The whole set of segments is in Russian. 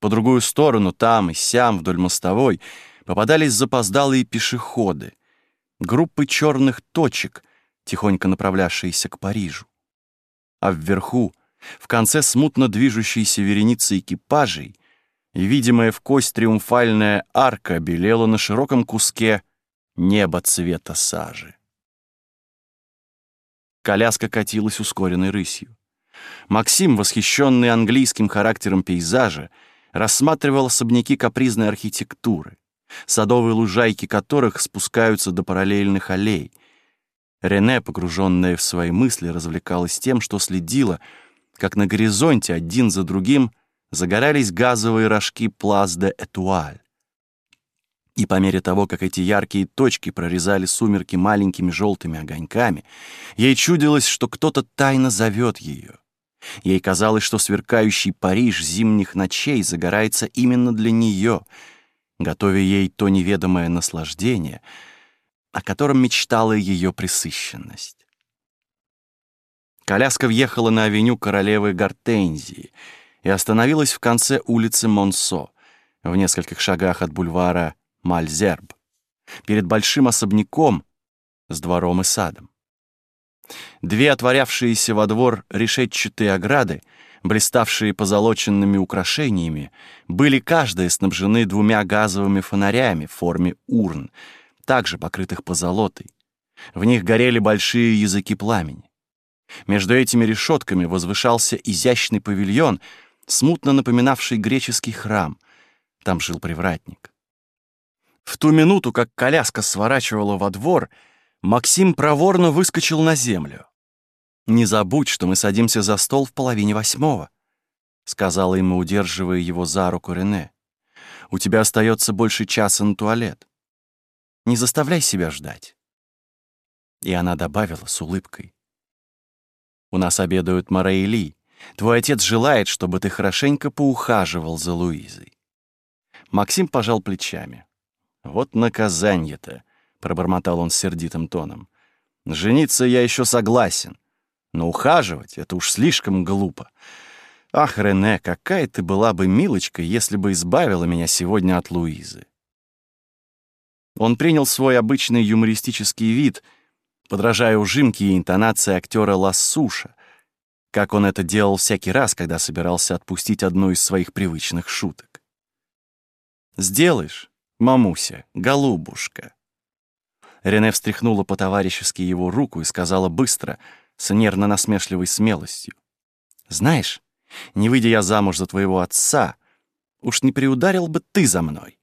По другую сторону, там и сям, вдоль мостовой, попадались запоздалые пешеходы, группы черных точек, тихонько направлявшиеся к Парижу. А вверху, в конце смутно движущейся вереницы экипажей, и видимая в кость триумфальная арка белела на широком куске неба цвета сажи. Коляска катилась ускоренной рысью. Максим, восхищенный английским характером пейзажа, рассматривал особняки капризной архитектуры, садовые лужайки которых спускаются до параллельных аллей. Рене, погруженная в свои мысли, развлекалась тем, что следила, как на горизонте один за другим загорались газовые рожки Плас де Этуаль. И по мере того, как эти яркие точки прорезали сумерки маленькими желтыми огоньками, ей чудилось, что кто-то тайно зовет ее. Ей казалось, что сверкающий Париж зимних ночей загорается именно для нее, готовя ей то неведомое наслаждение, о котором мечтала ее присыщенность. Коляска въехала на авеню королевы Гортензии и остановилась в конце улицы Монсо, в нескольких шагах от бульвара Мальзерб, перед большим особняком с двором и садом. Две отворявшиеся во двор решетчатые ограды, блиставшие позолоченными украшениями, были каждая снабжены двумя газовыми фонарями в форме урн, также покрытых позолотой. В них горели большие языки пламени. Между этими решетками возвышался изящный павильон, смутно напоминавший греческий храм. Там жил привратник. В ту минуту, как коляска сворачивала во двор, Максим проворно выскочил на землю. «Не забудь, что мы садимся за стол в половине восьмого», — сказала ему, удерживая его за руку Рене. «У тебя остается больше часа на туалет. Не заставляй себя ждать». И она добавила с улыбкой. «У нас обедают Мараили. Твой отец желает, чтобы ты хорошенько поухаживал за Луизой». Максим пожал плечами. «Вот наказанье-то!» — пробормотал он сердитым тоном. «Жениться я еще согласен, но ухаживать — это уж слишком глупо. Ах, Рене, какая ты была бы милочка, если бы избавила меня сегодня от Луизы!» Он принял свой обычный юмористический вид, подражая ужимке и интонации актера Лассуша, как он это делал всякий раз, когда собирался отпустить одну из своих привычных шуток. «Сделаешь?» «Мамуся, голубушка». Рене встряхнула по-товарищески его руку и сказала быстро, с нервно-насмешливой смелостью. «Знаешь, не выйдя я замуж за твоего отца, уж не приударил бы ты за мной».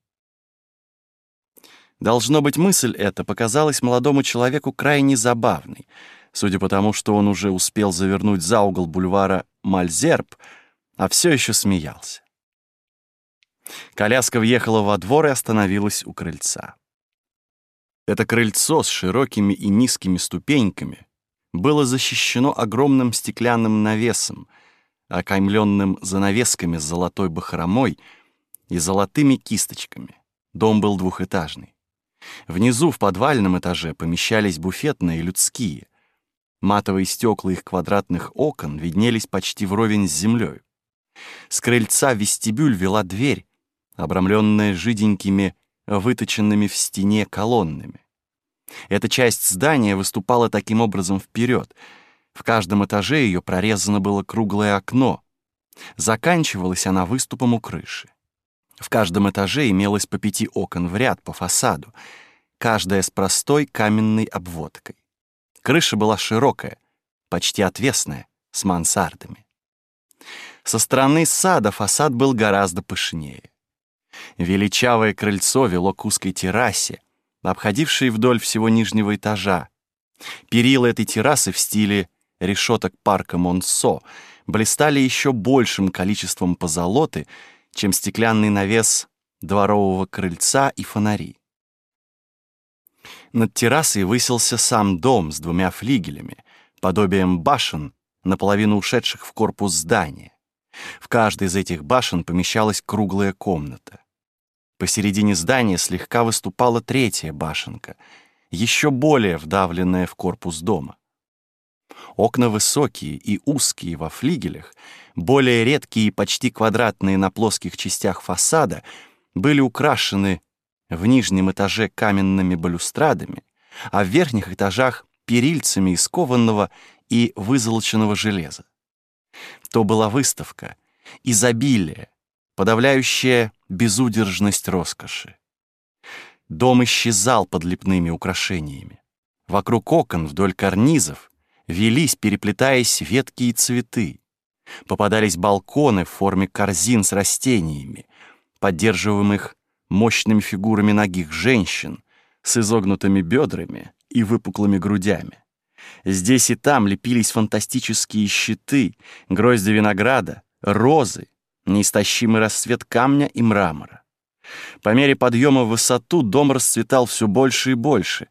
Должно быть, мысль эта показалась молодому человеку крайне забавной, судя по тому, что он уже успел завернуть за угол бульвара Мальзерб, а все еще смеялся. Коляска въехала во двор и остановилась у крыльца. Это крыльцо с широкими и низкими ступеньками было защищено огромным стеклянным навесом, окаймленным занавесками с золотой бахромой и золотыми кисточками. Дом был двухэтажный. Внизу, в подвальном этаже, помещались буфетные и людские. Матовые стекла их квадратных окон виднелись почти вровень с землей. С крыльца в вестибюль вела дверь, обрамленная жиденькими, выточенными в стене колоннами. Эта часть здания выступала таким образом вперед. В каждом этаже ее прорезано было круглое окно. Заканчивалась она выступом у крыши. В каждом этаже имелось по пяти окон в ряд по фасаду, каждая с простой каменной обводкой. Крыша была широкая, почти отвесная, с мансардами. Со стороны сада фасад был гораздо пышнее. Величавое крыльцо вело к узкой террасе, обходившей вдоль всего нижнего этажа. Перила этой террасы в стиле решеток парка Монсо блистали еще большим количеством позолоты, чем стеклянный навес дворового крыльца и фонари. Над террасой высился сам дом с двумя флигелями, подобием башен, наполовину ушедших в корпус здания. В каждой из этих башен помещалась круглая комната. Посередине здания слегка выступала третья башенка, еще более вдавленная в корпус дома. Окна высокие и узкие во флигелях, более редкие и почти квадратные на плоских частях фасада, были украшены в нижнем этаже каменными балюстрадами, а в верхних этажах — перильцами из кованного и вызолоченного железа. То была выставка, изобилие, подавляющая безудержность роскоши. Дом исчезал под лепными украшениями. Вокруг окон вдоль карнизов велись, переплетаясь, ветки и цветы. Попадались балконы в форме корзин с растениями, поддерживаемых мощными фигурами ногих женщин с изогнутыми бедрами и выпуклыми грудями. Здесь и там лепились фантастические щиты, грозди винограда, розы, неистощимый рассвет камня и мрамора. По мере подъема в высоту дом расцветал все больше и больше.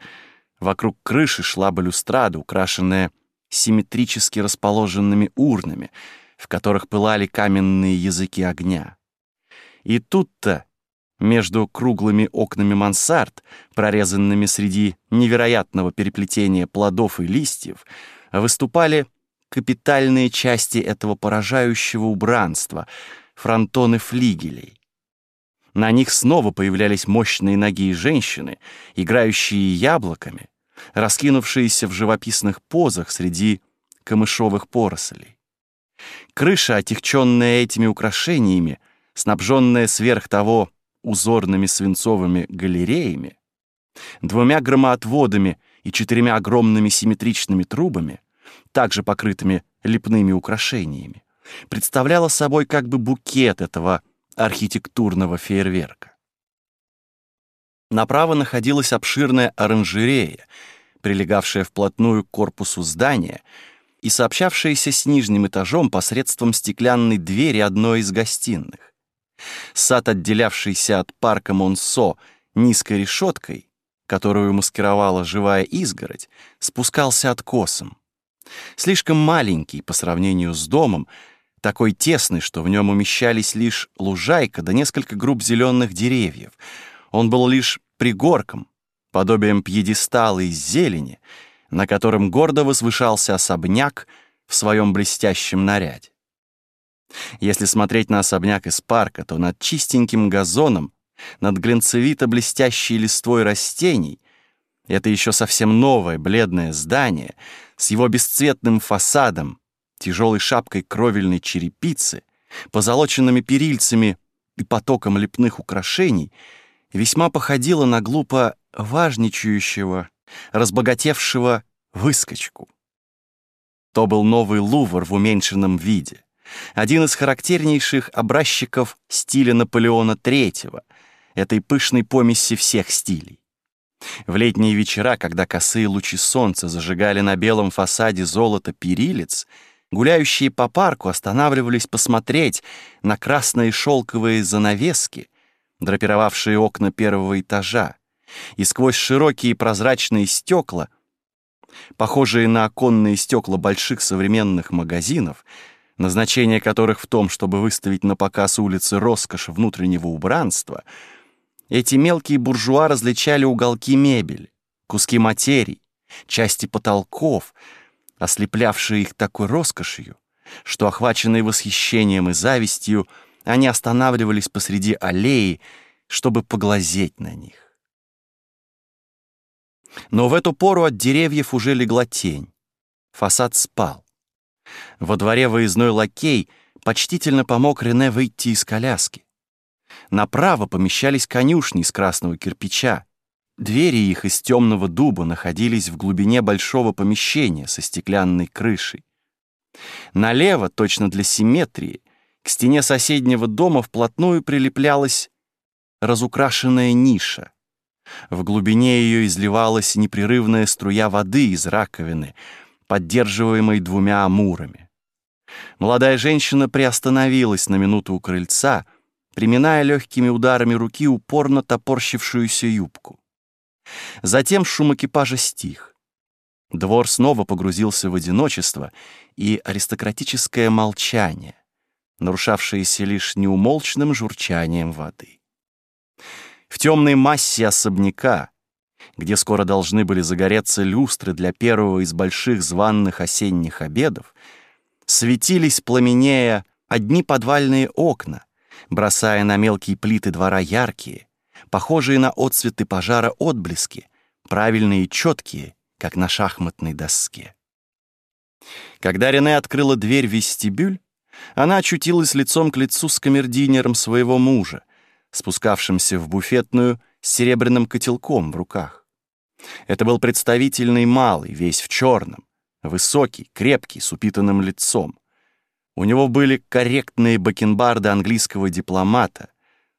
Вокруг крыши шла балюстрада, украшенная симметрически расположенными урнами, в которых пылали каменные языки огня. И тут-то, между круглыми окнами мансард, прорезанными среди невероятного переплетения плодов и листьев, выступали капитальные части этого поражающего убранства — фронтоны флигелей. На них снова появлялись мощные ноги женщины, играющие яблоками, раскинувшиеся в живописных позах среди камышовых порослей. Крыша, отягченная этими украшениями, снабженная сверх того узорными свинцовыми галереями, двумя громоотводами и четырьмя огромными симметричными трубами, также покрытыми лепными украшениями, представляла собой как бы букет этого архитектурного фейерверка. Направо находилась обширная оранжерея, прилегавшая вплотную к корпусу здания и сообщавшаяся с нижним этажом посредством стеклянной двери одной из гостиных. Сад, отделявшийся от парка Монсо низкой решеткой, которую маскировала живая изгородь, спускался откосом. Слишком маленький по сравнению с домом, такой тесный, что в нем умещались лишь лужайка да несколько групп зеленых деревьев. Он был лишь пригорком, подобием пьедестала из зелени, на котором гордо возвышался особняк в своем блестящем наряде. Если смотреть на особняк из парка, то над чистеньким газоном, над глинцевито-блестящей листвой растений, это еще совсем новое бледное здание с его бесцветным фасадом, тяжелой шапкой кровельной черепицы, позолоченными перильцами и потоком лепных украшений, весьма походила на глупо важничающего, разбогатевшего выскочку. То был новый Лувр в уменьшенном виде, один из характернейших образчиков стиля Наполеона III, этой пышной помеси всех стилей. В летние вечера, когда косые лучи солнца зажигали на белом фасаде золото перилец, Гуляющие по парку останавливались посмотреть на красные шелковые занавески, драпировавшие окна первого этажа, и сквозь широкие прозрачные стекла, похожие на оконные стекла больших современных магазинов, назначение которых в том, чтобы выставить на показ улицы роскошь внутреннего убранства, эти мелкие буржуа различали уголки мебели, куски материй, части потолков — ослеплявшие их такой роскошью, что, охваченные восхищением и завистью, они останавливались посреди аллеи, чтобы поглазеть на них. Но в эту пору от деревьев уже легла тень. Фасад спал. Во дворе выездной лакей почтительно помог Рене выйти из коляски. Направо помещались конюшни из красного кирпича, Двери их из темного дуба находились в глубине большого помещения со стеклянной крышей. Налево, точно для симметрии, к стене соседнего дома вплотную прилеплялась разукрашенная ниша. В глубине ее изливалась непрерывная струя воды из раковины, поддерживаемой двумя амурами. Молодая женщина приостановилась на минуту у крыльца, приминая легкими ударами руки упорно топорщившуюся юбку. Затем шум экипажа стих. Двор снова погрузился в одиночество и аристократическое молчание, нарушавшееся лишь неумолчным журчанием воды. В темной массе особняка, где скоро должны были загореться люстры для первого из больших званных осенних обедов, светились пламенея одни подвальные окна, бросая на мелкие плиты двора яркие, похожие на отцветы пожара отблески, правильные и четкие, как на шахматной доске. Когда Рене открыла дверь в вестибюль, она очутилась лицом к лицу с камердинером своего мужа, спускавшимся в буфетную с серебряным котелком в руках. Это был представительный малый, весь в черном, высокий, крепкий, с упитанным лицом. У него были корректные бакенбарды английского дипломата,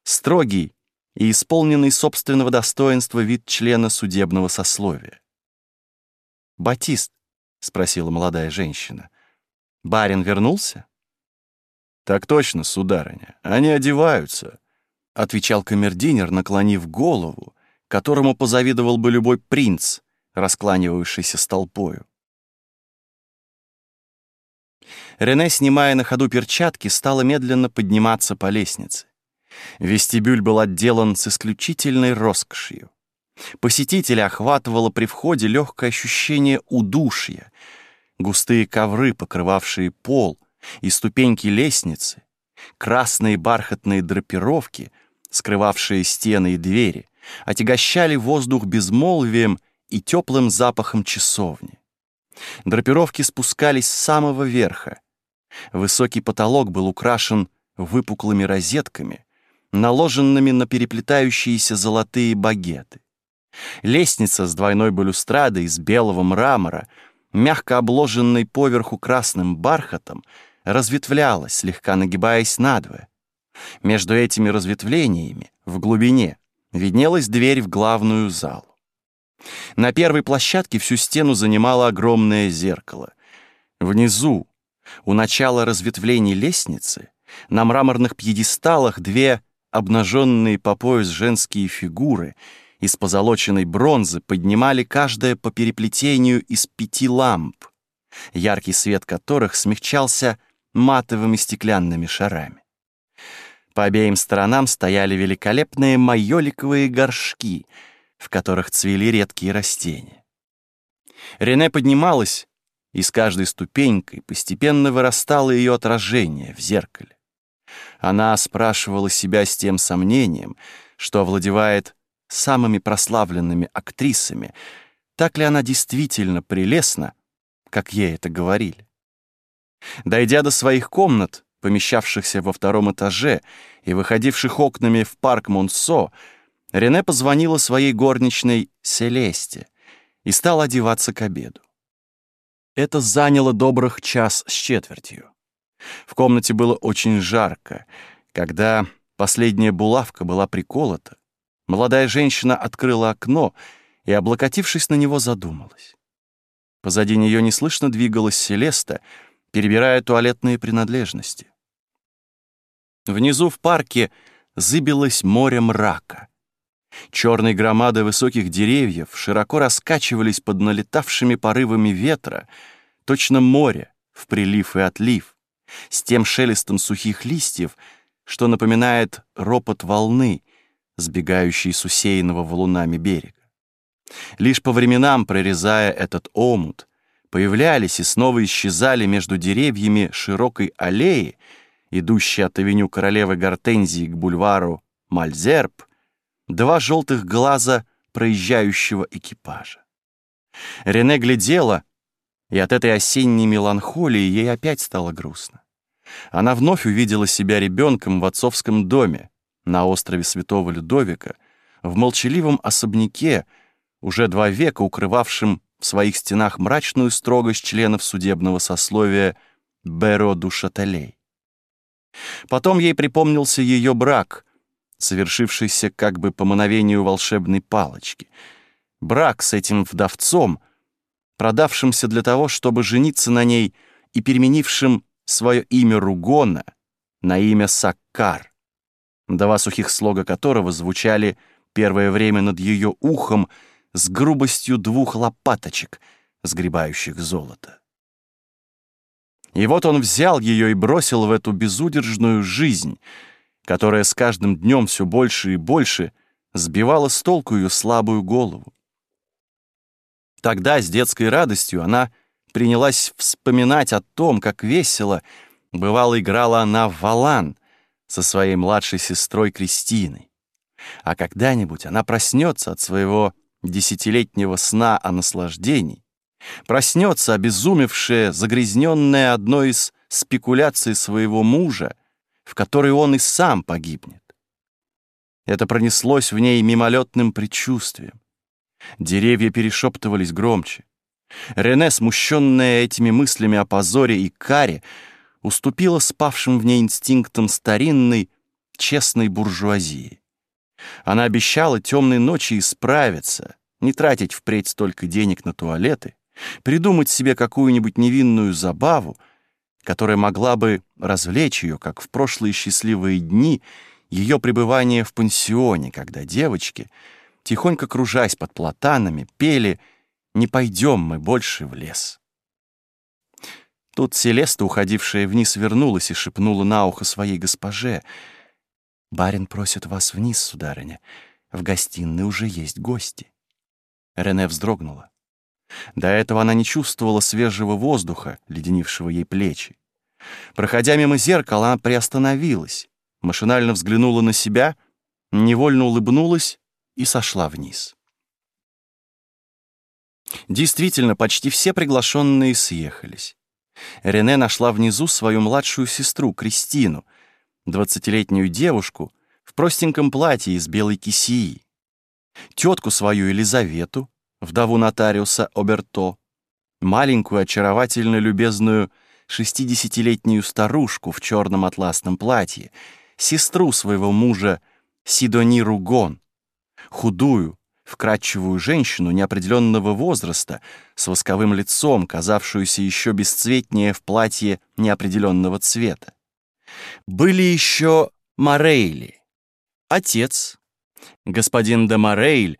строгий и исполненный собственного достоинства вид члена судебного сословия. «Батист», — спросила молодая женщина, — «барин вернулся?» «Так точно, сударыня, они одеваются», — отвечал камердинер, наклонив голову, которому позавидовал бы любой принц, раскланивавшийся с толпою. Рене, снимая на ходу перчатки, стала медленно подниматься по лестнице. Вестибюль был отделан с исключительной роскошью. Посетителя охватывало при входе легкое ощущение удушья. Густые ковры, покрывавшие пол, и ступеньки лестницы, красные бархатные драпировки, скрывавшие стены и двери, отягощали воздух безмолвием и теплым запахом часовни. Драпировки спускались с самого верха. Высокий потолок был украшен выпуклыми розетками, наложенными на переплетающиеся золотые багеты. Лестница с двойной балюстрадой из белого мрамора, мягко обложенной поверху красным бархатом, разветвлялась, слегка нагибаясь надвое. Между этими разветвлениями, в глубине, виднелась дверь в главную залу. На первой площадке всю стену занимало огромное зеркало. Внизу, у начала разветвлений лестницы, на мраморных пьедесталах две обнаженные по пояс женские фигуры из позолоченной бронзы поднимали каждая по переплетению из пяти ламп, яркий свет которых смягчался матовыми стеклянными шарами. По обеим сторонам стояли великолепные майоликовые горшки — в которых цвели редкие растения. Рене поднималась, и с каждой ступенькой постепенно вырастало ее отражение в зеркале. Она спрашивала себя с тем сомнением, что овладевает самыми прославленными актрисами, так ли она действительно прелестна, как ей это говорили. Дойдя до своих комнат, помещавшихся во втором этаже и выходивших окнами в парк Монсо, Рене позвонила своей горничной Селесте и стала одеваться к обеду. Это заняло добрых час с четвертью. В комнате было очень жарко. Когда последняя булавка была приколота, молодая женщина открыла окно и, облокотившись на него, задумалась. Позади нее неслышно двигалась Селеста, перебирая туалетные принадлежности. Внизу в парке зыбилось море мрака. Черные громады высоких деревьев широко раскачивались под налетавшими порывами ветра, точно море в прилив и отлив, с тем шелестом сухих листьев, что напоминает ропот волны, сбегающей с усеянного валунами берега. Лишь по временам, прорезая этот омут, появлялись и снова исчезали между деревьями широкой аллеи, идущей от авеню королевы Гортензии к бульвару Мальзерб, два желтых глаза проезжающего экипажа. Рене глядела, и от этой осенней меланхолии ей опять стало грустно. Она вновь увидела себя ребенком в отцовском доме на острове Святого Людовика, в молчаливом особняке, уже два века укрывавшем в своих стенах мрачную строгость членов судебного сословия Беро ду Шателей. Потом ей припомнился ее брак, совершившийся как бы по мановению волшебной палочки. Брак с этим вдовцом, продавшимся для того, чтобы жениться на ней и переменившим свое имя Ругона на имя Саккар, два сухих слога которого звучали первое время над ее ухом с грубостью двух лопаточек, сгребающих золото. И вот он взял ее и бросил в эту безудержную жизнь — которая с каждым днем все больше и больше сбивала с толку ее слабую голову. Тогда с детской радостью она принялась вспоминать о том, как весело, бывало, играла она в валан со своей младшей сестрой Кристиной. А когда-нибудь она проснется от своего десятилетнего сна о наслаждении, проснется обезумевшая, загрязненная одной из спекуляций своего мужа, в которой он и сам погибнет. Это пронеслось в ней мимолетным предчувствием. Деревья перешептывались громче. Рене, смущенная этими мыслями о позоре и каре, уступила спавшим в ней инстинктам старинной, честной буржуазии. Она обещала темной ночи исправиться, не тратить впредь столько денег на туалеты, придумать себе какую-нибудь невинную забаву, которая могла бы развлечь ее, как в прошлые счастливые дни ее пребывания в пансионе, когда девочки, тихонько кружась под платанами, пели «Не пойдем мы больше в лес». Тут Селеста, уходившая вниз, вернулась и шепнула на ухо своей госпоже — «Барин просит вас вниз, сударыня. В гостиной уже есть гости». Рене вздрогнула. До этого она не чувствовала свежего воздуха, леденившего ей плечи. Проходя мимо зеркала, она приостановилась, машинально взглянула на себя, невольно улыбнулась и сошла вниз. Действительно, почти все приглашенные съехались. Рене нашла внизу свою младшую сестру, Кристину — двадцатилетнюю девушку в простеньком платье из белой кисии, тетку свою Елизавету, вдову нотариуса Оберто, маленькую очаровательно любезную шестидесятилетнюю старушку в черном атласном платье, сестру своего мужа Сидони Ругон, худую, вкрадчивую женщину неопределенного возраста с восковым лицом, казавшуюся еще бесцветнее в платье неопределенного цвета. Были еще Морейли. Отец, господин де Морейль,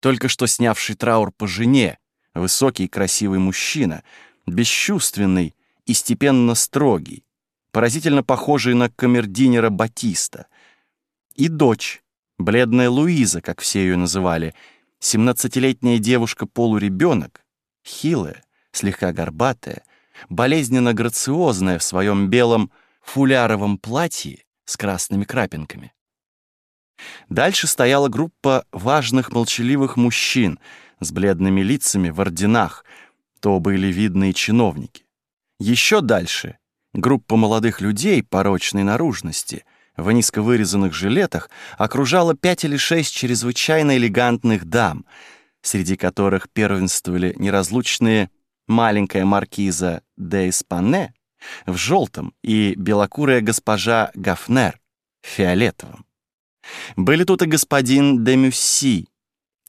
только что снявший траур по жене, высокий красивый мужчина, бесчувственный и степенно строгий, поразительно похожий на камердинера Батиста. И дочь, бледная Луиза, как все ее называли, семнадцатилетняя девушка-полуребенок, хилая, слегка горбатая, болезненно грациозная в своем белом фуляровом платье с красными крапинками. Дальше стояла группа важных молчаливых мужчин с бледными лицами в орденах, то были видные чиновники. Еще дальше группа молодых людей порочной наружности в низко вырезанных жилетах окружала пять или шесть чрезвычайно элегантных дам, среди которых первенствовали неразлучные маленькая маркиза де Испане в желтом и белокурая госпожа Гафнер в фиолетовом. Были тут и господин де Мюсси,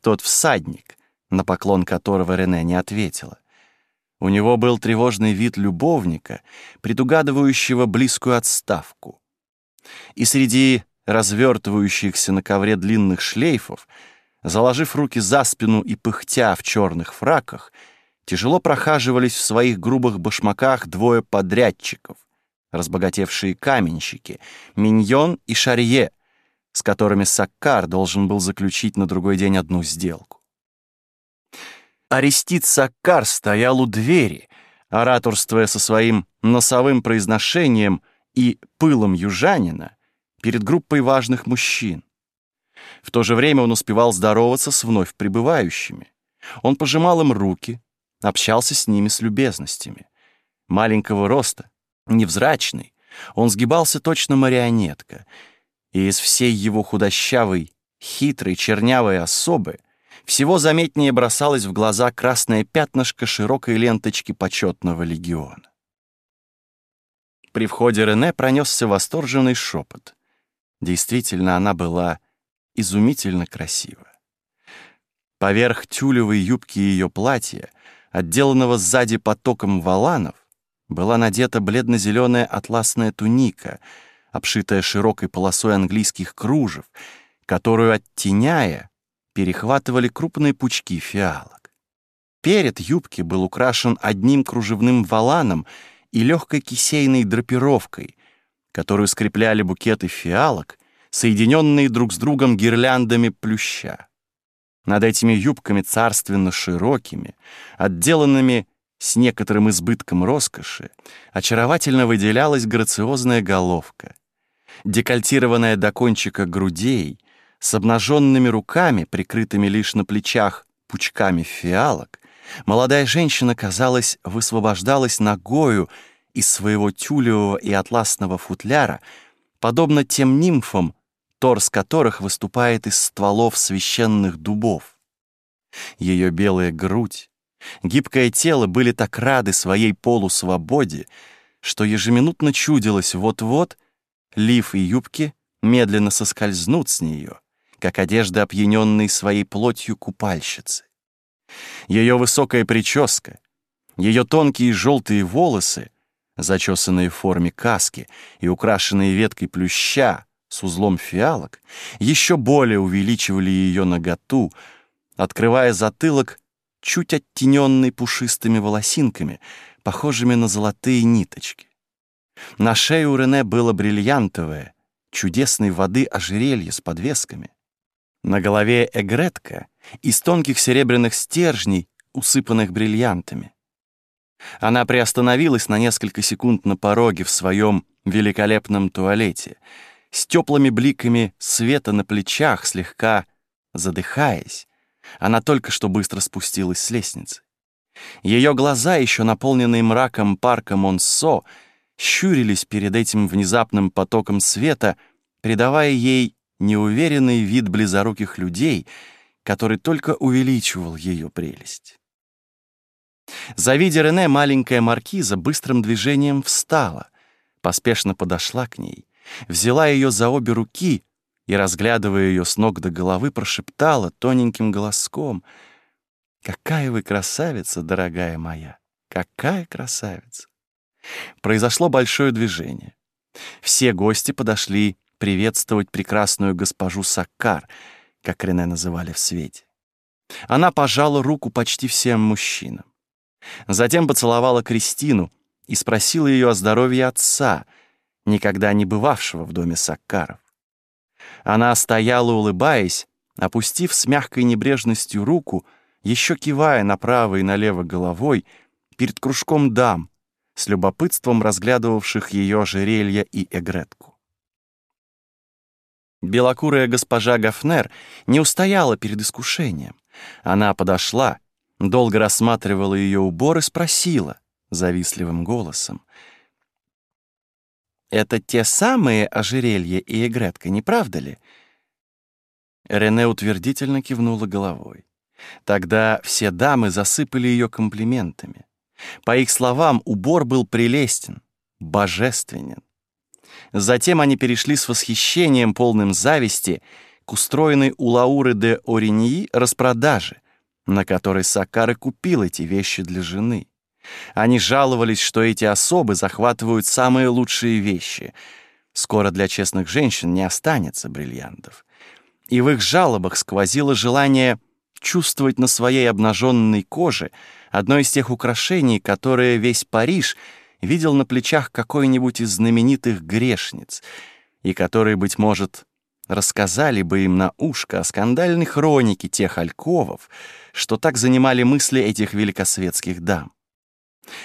тот всадник, на поклон которого Рене не ответила. У него был тревожный вид любовника, предугадывающего близкую отставку. И среди развертывающихся на ковре длинных шлейфов, заложив руки за спину и пыхтя в черных фраках, тяжело прохаживались в своих грубых башмаках двое подрядчиков, разбогатевшие каменщики, Миньон и Шарье, с которыми Саккар должен был заключить на другой день одну сделку. Арестит Саккар стоял у двери, ораторствуя со своим носовым произношением и пылом южанина перед группой важных мужчин. В то же время он успевал здороваться с вновь прибывающими. Он пожимал им руки, общался с ними с любезностями. Маленького роста, невзрачный, он сгибался точно марионетка, и из всей его худощавой, хитрой, чернявой особы всего заметнее бросалось в глаза красное пятнышко широкой ленточки почетного легиона. При входе Рене пронесся восторженный шепот. Действительно, она была изумительно красива. Поверх тюлевой юбки ее платья отделанного сзади потоком валанов, была надета бледно-зеленая атласная туника, обшитая широкой полосой английских кружев, которую, оттеняя, перехватывали крупные пучки фиалок. Перед юбки был украшен одним кружевным валаном и легкой кисейной драпировкой, которую скрепляли букеты фиалок, соединенные друг с другом гирляндами плюща. Над этими юбками царственно широкими, отделанными с некоторым избытком роскоши, очаровательно выделялась грациозная головка. Декольтированная до кончика грудей, с обнаженными руками, прикрытыми лишь на плечах пучками фиалок, молодая женщина, казалось, высвобождалась ногою из своего тюлевого и атласного футляра, подобно тем нимфам, торс которых выступает из стволов священных дубов. Ее белая грудь, гибкое тело были так рады своей полусвободе, что ежеминутно чудилось вот-вот, лиф и юбки медленно соскользнут с нее, как одежда опьяненной своей плотью купальщицы. Ее высокая прическа, ее тонкие желтые волосы, зачесанные в форме каски и украшенные веткой плюща, с узлом фиалок еще более увеличивали ее наготу, открывая затылок, чуть оттененный пушистыми волосинками, похожими на золотые ниточки. На шее у Рене было бриллиантовое, чудесной воды ожерелье с подвесками. На голове эгретка из тонких серебряных стержней, усыпанных бриллиантами. Она приостановилась на несколько секунд на пороге в своем великолепном туалете — с теплыми бликами света на плечах, слегка задыхаясь. Она только что быстро спустилась с лестницы. Ее глаза, еще наполненные мраком парка Монсо, щурились перед этим внезапным потоком света, придавая ей неуверенный вид близоруких людей, который только увеличивал ее прелесть. Завидя Рене, маленькая маркиза быстрым движением встала, поспешно подошла к ней взяла ее за обе руки и, разглядывая ее с ног до головы, прошептала тоненьким голоском «Какая вы красавица, дорогая моя! Какая красавица!» Произошло большое движение. Все гости подошли приветствовать прекрасную госпожу Саккар, как Рене называли в свете. Она пожала руку почти всем мужчинам. Затем поцеловала Кристину и спросила ее о здоровье отца — никогда не бывавшего в доме Саккаров. Она стояла, улыбаясь, опустив с мягкой небрежностью руку, еще кивая направо и налево головой, перед кружком дам, с любопытством разглядывавших ее ожерелья и эгретку. Белокурая госпожа Гафнер не устояла перед искушением. Она подошла, долго рассматривала ее убор и спросила завистливым голосом — это те самые ожерелье и игретка, не правда ли? Рене утвердительно кивнула головой. Тогда все дамы засыпали ее комплиментами. По их словам, убор был прелестен, божественен. Затем они перешли с восхищением, полным зависти, к устроенной у Лауры де Ориньи распродаже, на которой Сакары купил эти вещи для жены. Они жаловались, что эти особы захватывают самые лучшие вещи. Скоро для честных женщин не останется бриллиантов. И в их жалобах сквозило желание чувствовать на своей обнаженной коже одно из тех украшений, которые весь Париж видел на плечах какой-нибудь из знаменитых грешниц, и которые, быть может, рассказали бы им на ушко о скандальной хронике тех альковов, что так занимали мысли этих великосветских дам.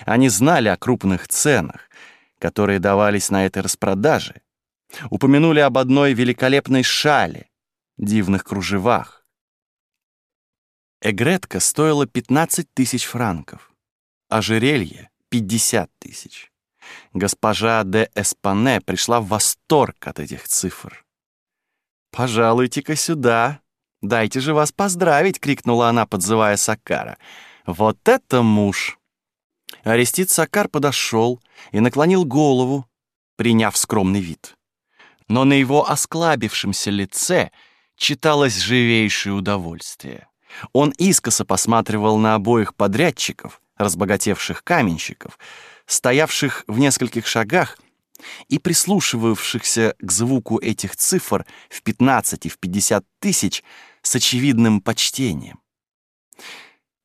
Они знали о крупных ценах, которые давались на этой распродаже. Упомянули об одной великолепной шале, дивных кружевах. Эгретка стоила 15 тысяч франков, ожерелье — 50 тысяч. Госпожа де Эспане пришла в восторг от этих цифр. «Пожалуйте-ка сюда, дайте же вас поздравить!» — крикнула она, подзывая Сакара. «Вот это муж!» Арестит Сакар подошел и наклонил голову, приняв скромный вид. Но на его осклабившемся лице читалось живейшее удовольствие. Он искоса посматривал на обоих подрядчиков, разбогатевших каменщиков, стоявших в нескольких шагах и прислушивавшихся к звуку этих цифр в 15 и в 50 тысяч с очевидным почтением.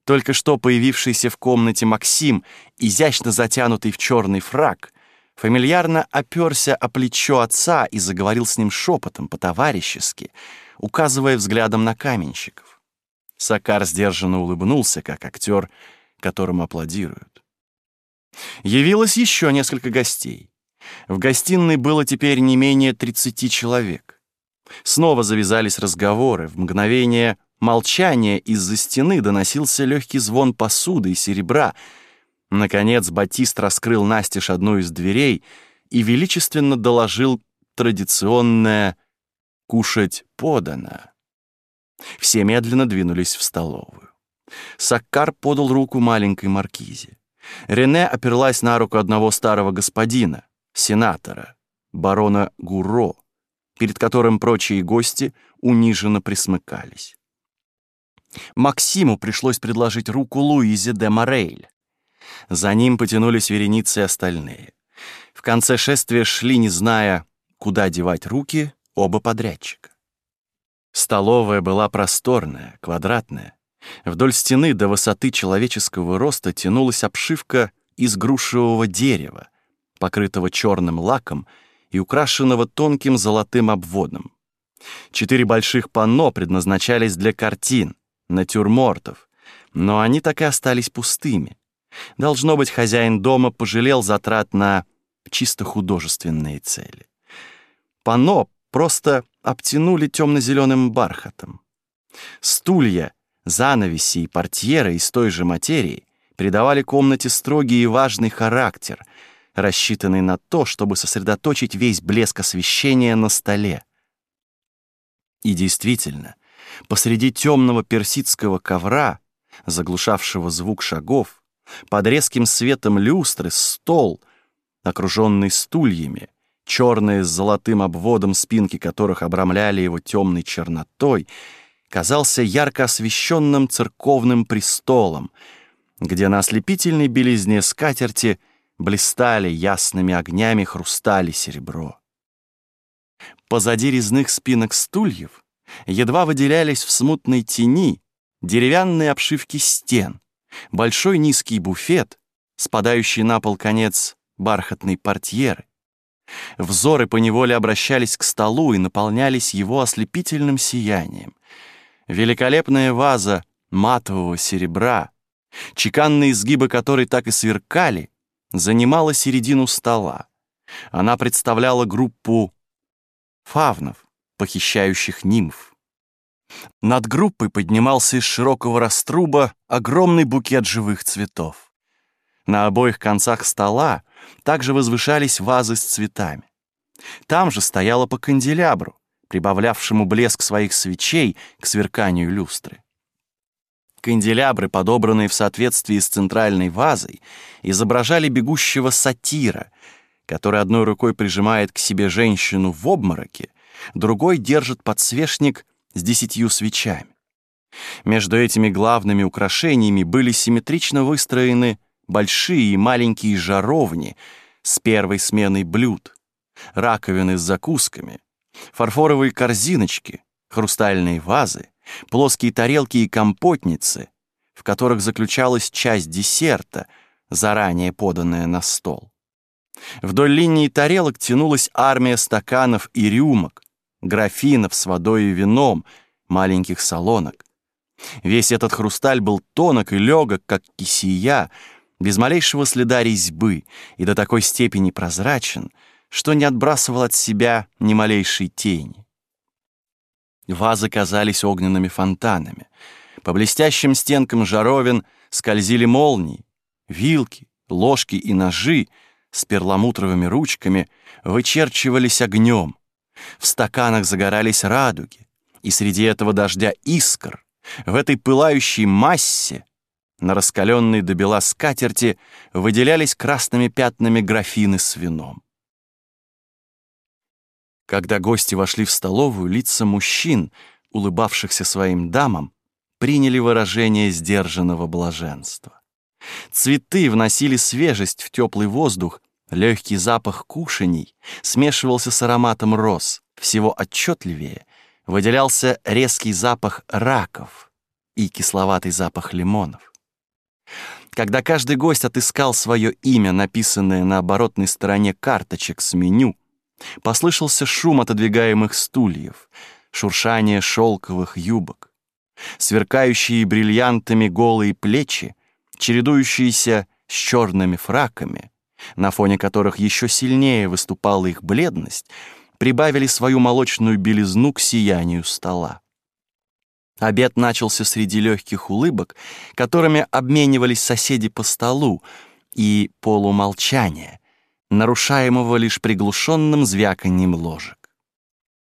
Только что появившийся в комнате Максим, изящно затянутый в черный фраг, фамильярно оперся о плечо отца и заговорил с ним шепотом, по-товарищески, указывая взглядом на каменщиков. Сакар сдержанно улыбнулся, как актер, которому аплодируют. Явилось еще несколько гостей. В гостиной было теперь не менее 30 человек. Снова завязались разговоры. В мгновение молчания из-за стены доносился легкий звон посуды и серебра. Наконец Батист раскрыл настежь одну из дверей и величественно доложил традиционное «кушать подано». Все медленно двинулись в столовую. Саккар подал руку маленькой маркизе. Рене оперлась на руку одного старого господина, сенатора, барона Гуро, перед которым прочие гости униженно присмыкались. Максиму пришлось предложить руку Луизе де Морейль. За ним потянулись вереницы остальные. В конце шествия шли, не зная, куда девать руки, оба подрядчика. Столовая была просторная, квадратная. Вдоль стены до высоты человеческого роста тянулась обшивка из грушевого дерева, покрытого черным лаком и украшенного тонким золотым обводом. Четыре больших панно предназначались для картин, натюрмортов, но они так и остались пустыми. Должно быть, хозяин дома пожалел затрат на чисто художественные цели. Панно просто обтянули темно-зеленым бархатом. Стулья, занавеси и портьеры из той же материи придавали комнате строгий и важный характер, рассчитанный на то, чтобы сосредоточить весь блеск освещения на столе. И действительно, посреди темного персидского ковра, заглушавшего звук шагов, под резким светом люстры стол, окруженный стульями, черные с золотым обводом спинки которых обрамляли его темной чернотой, казался ярко освещенным церковным престолом, где на ослепительной белизне скатерти блистали ясными огнями хрустали серебро. Позади резных спинок стульев едва выделялись в смутной тени деревянные обшивки стен, большой низкий буфет, спадающий на пол конец бархатной портьеры, Взоры поневоле обращались к столу и наполнялись его ослепительным сиянием. Великолепная ваза матового серебра, чеканные изгибы которой так и сверкали, занимала середину стола. Она представляла группу фавнов, похищающих нимф. Над группой поднимался из широкого раструба огромный букет живых цветов. На обоих концах стола также возвышались вазы с цветами. Там же стояло по канделябру, прибавлявшему блеск своих свечей к сверканию люстры. Канделябры, подобранные в соответствии с центральной вазой, изображали бегущего сатира, который одной рукой прижимает к себе женщину в обмороке, другой держит подсвечник с десятью свечами. Между этими главными украшениями были симметрично выстроены большие и маленькие жаровни с первой сменой блюд, раковины с закусками, фарфоровые корзиночки, хрустальные вазы, плоские тарелки и компотницы, в которых заключалась часть десерта, заранее поданная на стол. Вдоль линии тарелок тянулась армия стаканов и рюмок, графинов с водой и вином, маленьких солонок. Весь этот хрусталь был тонок и легок, как кисия, без малейшего следа резьбы и до такой степени прозрачен, что не отбрасывал от себя ни малейшей тени. Вазы казались огненными фонтанами. По блестящим стенкам жаровин скользили молнии, вилки, ложки и ножи с перламутровыми ручками вычерчивались огнем. В стаканах загорались радуги, и среди этого дождя искр, в этой пылающей массе на раскаленной до бела скатерти выделялись красными пятнами графины с вином. Когда гости вошли в столовую, лица мужчин, улыбавшихся своим дамам, приняли выражение сдержанного блаженства. Цветы вносили свежесть в теплый воздух, легкий запах кушаний смешивался с ароматом роз, всего отчетливее выделялся резкий запах раков и кисловатый запах лимонов. Когда каждый гость отыскал свое имя, написанное на оборотной стороне карточек с меню, послышался шум отодвигаемых стульев, шуршание шелковых юбок. Сверкающие бриллиантами голые плечи, чередующиеся с черными фраками, на фоне которых еще сильнее выступала их бледность, прибавили свою молочную белизну к сиянию стола. Обед начался среди легких улыбок, которыми обменивались соседи по столу, и полумолчания, нарушаемого лишь приглушенным звяканьем ложек.